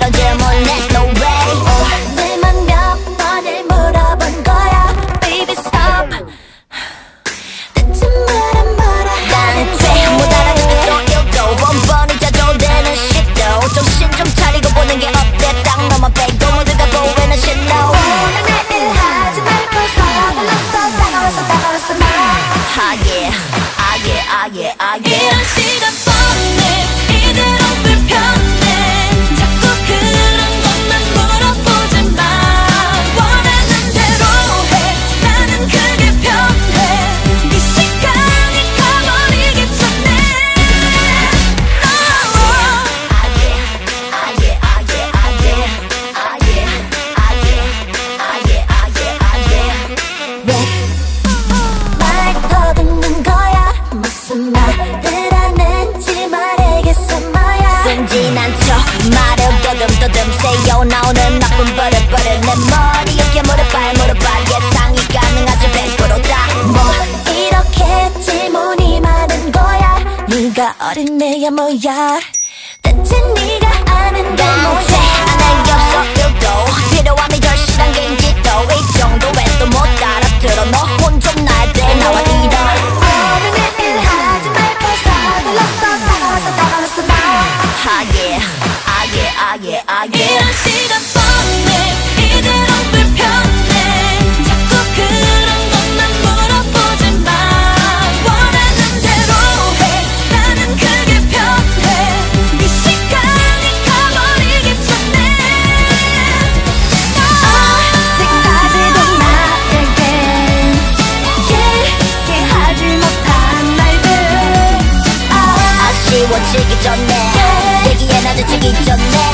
없어 그런 질문 There's no way. oh. 내만 몇 번을 물어본 거야 Baby stop. 대체 뭐라 뭐라 나는 죄못 알아듣는 소일도 번번이 자도 되는 shit도. 정신 좀 차리고 보는 게 어때? 딱 너만 빼고 모두가 보이는 shit no 오늘 내일 하지 말고 서둘렀어 다가왔어 다가왔어 나 Ah yeah Ah yeah Ah yeah Ah yeah 이런 시간 네가 어린애야 뭐야? 대체 네가 아는 게 Ah yeah Ah yeah Ah yeah Ah yeah 이런 시간 뻔해 지기 전에 대기에 나도 지기 전에